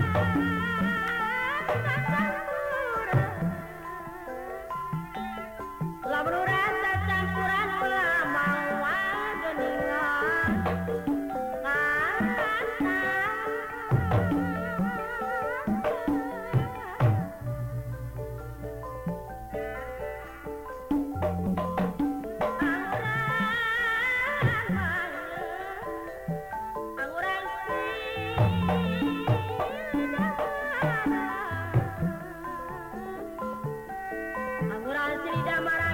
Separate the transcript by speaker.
Speaker 1: Thank you. Angura asli damara